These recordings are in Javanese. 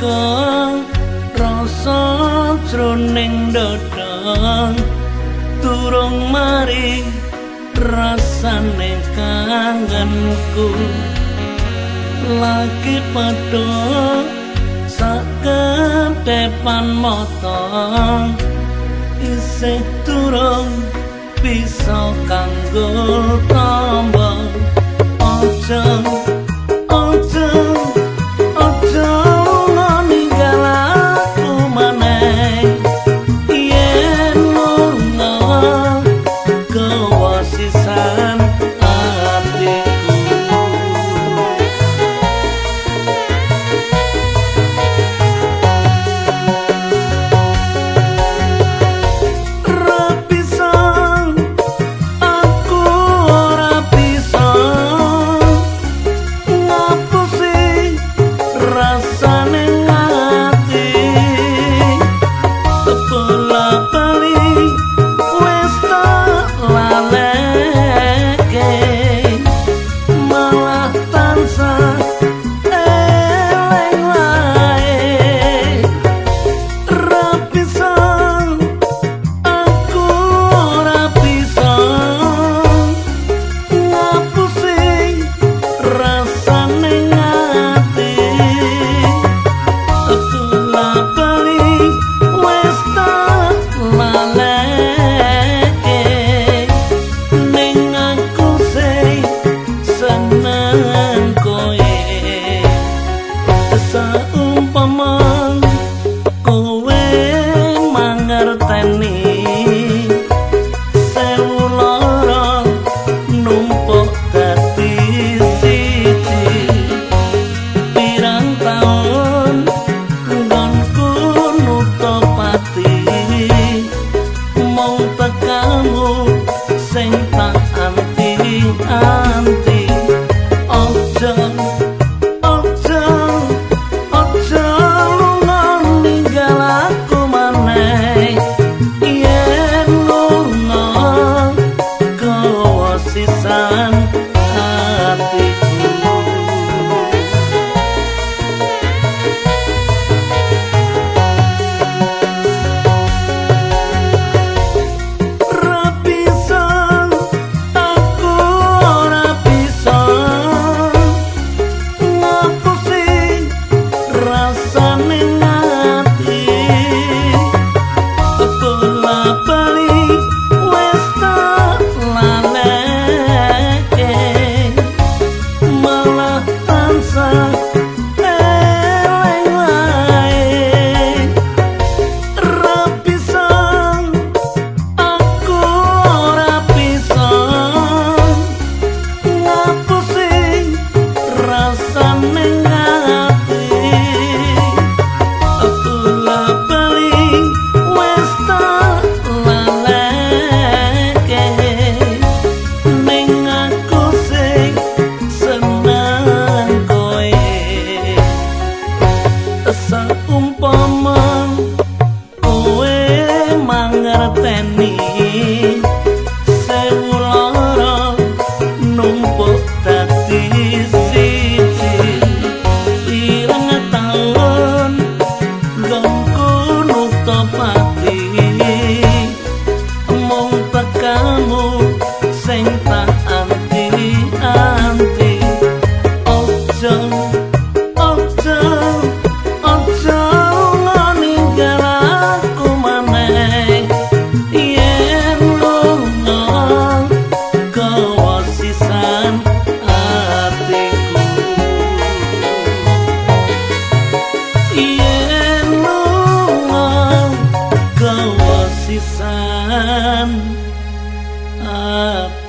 kang rasa jroning dadang turung mari rasane kangenku. Lagi padha saken depan mata isih turung pisau kanggo tambah. Ojo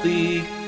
the